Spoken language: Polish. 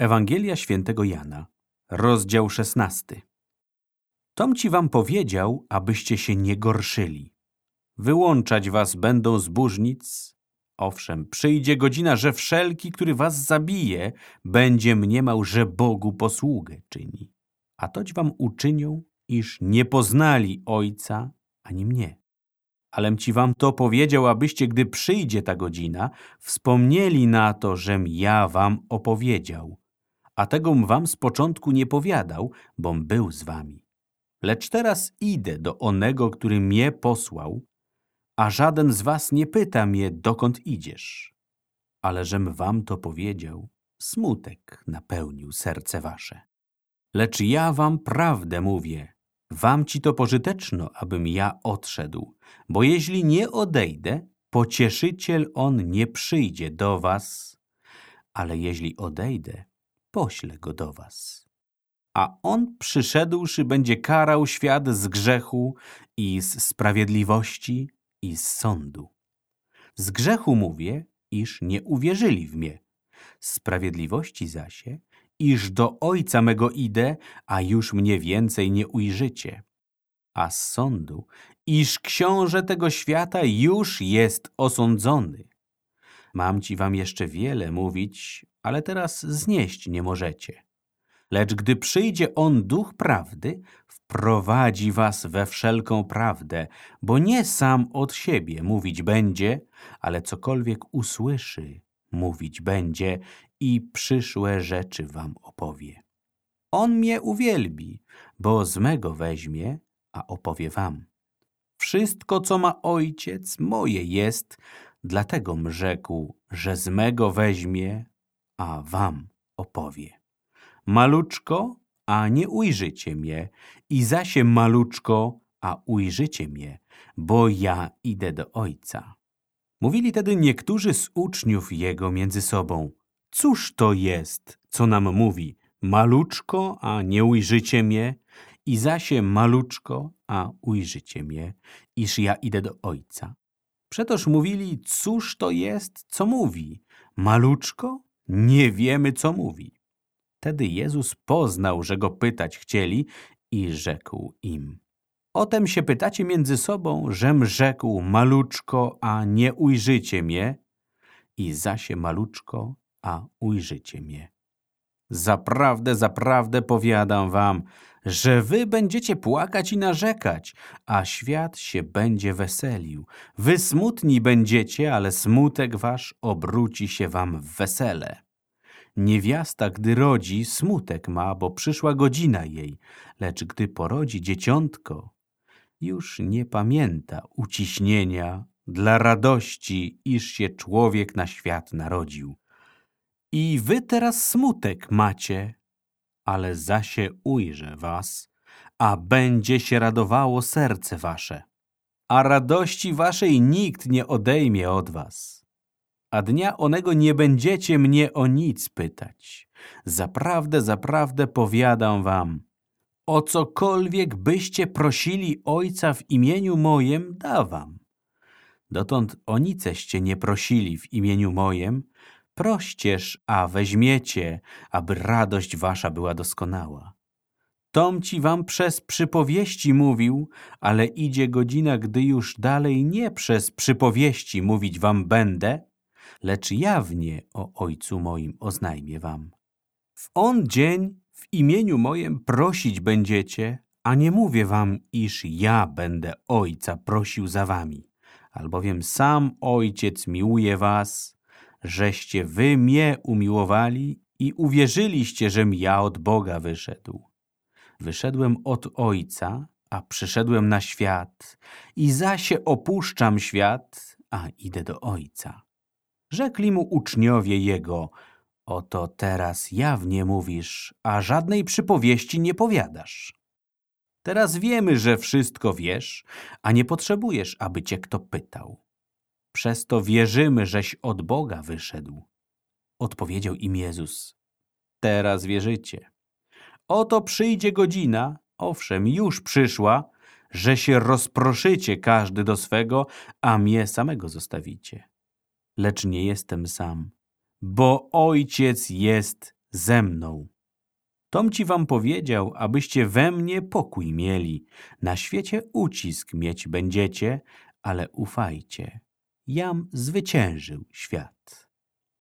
Ewangelia świętego Jana, rozdział 16. Tom ci wam powiedział, abyście się nie gorszyli. Wyłączać was będą zbóżnic. Owszem, przyjdzie godzina, że wszelki, który was zabije, będzie mniemał, że Bogu posługę czyni. A toć wam uczynią, iż nie poznali Ojca ani mnie. Alem ci wam to powiedział, abyście, gdy przyjdzie ta godzina, wspomnieli na to, żem ja wam opowiedział. A tegom wam z początku nie powiadał, bom był z wami. Lecz teraz idę do onego, który mnie posłał, a żaden z was nie pyta mnie, dokąd idziesz. Ale żem wam to powiedział, smutek napełnił serce wasze. Lecz ja wam prawdę mówię, wam ci to pożyteczno, abym ja odszedł, bo jeśli nie odejdę, pocieszyciel on nie przyjdzie do was, ale jeśli odejdę, poślę go do was. A on przyszedłszy będzie karał świat z grzechu i z sprawiedliwości i z sądu. Z grzechu mówię, iż nie uwierzyli w mnie. Sprawiedliwości zasie, iż do Ojca mego idę, a już mnie więcej nie ujrzycie. A z sądu, iż książę tego świata już jest osądzony. Mam ci wam jeszcze wiele mówić, ale teraz znieść nie możecie. Lecz gdy przyjdzie On Duch Prawdy, wprowadzi was we wszelką prawdę, bo nie sam od siebie mówić będzie, ale cokolwiek usłyszy, mówić będzie i przyszłe rzeczy wam opowie. On mnie uwielbi, bo z mego weźmie, a opowie wam. Wszystko, co ma ojciec, moje jest, dlatego rzekł, że z mego weźmie, a wam opowie. Maluczko, a nie ujrzycie mnie, i zasie maluczko, a ujrzycie mnie, bo ja idę do Ojca. Mówili tedy niektórzy z uczniów Jego między sobą, cóż to jest, co nam mówi, maluczko, a nie ujrzycie mnie, i zasie maluczko, a ujrzycie mnie, iż ja idę do Ojca. Przetoż mówili, cóż to jest, co mówi, maluczko? Nie wiemy, co mówi. Wtedy Jezus poznał, że go pytać chcieli i rzekł im. Otem się pytacie między sobą, żem rzekł maluczko, a nie ujrzycie mnie, i zasie maluczko, a ujrzycie mnie. Zaprawdę, zaprawdę powiadam wam, że wy będziecie płakać i narzekać, a świat się będzie weselił. Wy smutni będziecie, ale smutek wasz obróci się wam w wesele. Niewiasta, gdy rodzi, smutek ma, bo przyszła godzina jej, lecz gdy porodzi dzieciątko, już nie pamięta uciśnienia dla radości, iż się człowiek na świat narodził. I wy teraz smutek macie, ale zasie ujrzę was, a będzie się radowało serce wasze, a radości waszej nikt nie odejmie od was a dnia onego nie będziecie mnie o nic pytać. Zaprawdę, zaprawdę powiadam wam, o cokolwiek byście prosili Ojca w imieniu mojem, dawam. Dotąd o niceście nie prosili w imieniu mojem, proścież, a weźmiecie, aby radość wasza była doskonała. Tom ci wam przez przypowieści mówił, ale idzie godzina, gdy już dalej nie przez przypowieści mówić wam będę, lecz jawnie o Ojcu moim oznajmię wam. W on dzień w imieniu mojem prosić będziecie, a nie mówię wam, iż ja będę Ojca prosił za wami, albowiem sam Ojciec miłuje was, żeście wy mnie umiłowali i uwierzyliście, żem ja od Boga wyszedł. Wyszedłem od Ojca, a przyszedłem na świat i zasie opuszczam świat, a idę do Ojca. Rzekli mu uczniowie jego, oto teraz jawnie mówisz, a żadnej przypowieści nie powiadasz. Teraz wiemy, że wszystko wiesz, a nie potrzebujesz, aby cię kto pytał. Przez to wierzymy, żeś od Boga wyszedł. Odpowiedział im Jezus. Teraz wierzycie. Oto przyjdzie godzina, owszem, już przyszła, że się rozproszycie każdy do swego, a mnie samego zostawicie lecz nie jestem sam, bo Ojciec jest ze mną. Tom ci wam powiedział, abyście we mnie pokój mieli. Na świecie ucisk mieć będziecie, ale ufajcie. Jam zwyciężył świat.